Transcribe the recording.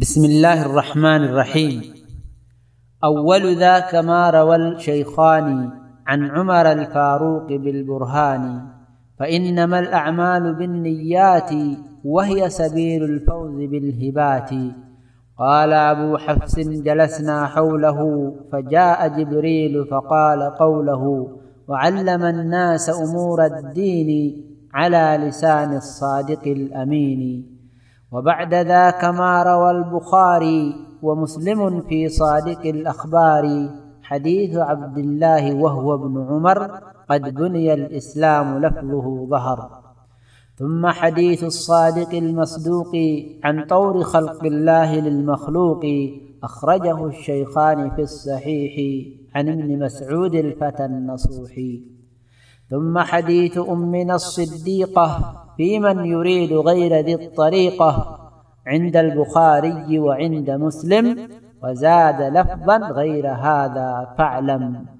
بسم الله الرحمن الرحيم. أول ذاك ما روى الشيخان عن عمر الفاروق بالبرهان فإنما الأعمال بالنيات وهي سبيل الفوز بالهبات. قال أبو حفص جلسنا حوله فجاء جبريل فقال قوله وعلم الناس أمور الدين على لسان الصادق الأمين. وبعد ذاك ما روى البخاري ومسلم في صادق الأخبار حديث عبد الله وهو ابن عمر قد بني الإسلام لفظه ظهر. ثم حديث الصادق المصدوق عن طور خلق الله للمخلوق أخرجه الشيخان في الصحيح عن ابن مسعود الفتى النصوح ثم حديث أمنا الصديقة في من يريد غير ذي الطريقة عند البخاري وعند مسلم وزاد لفظا غير هذا فاعلم.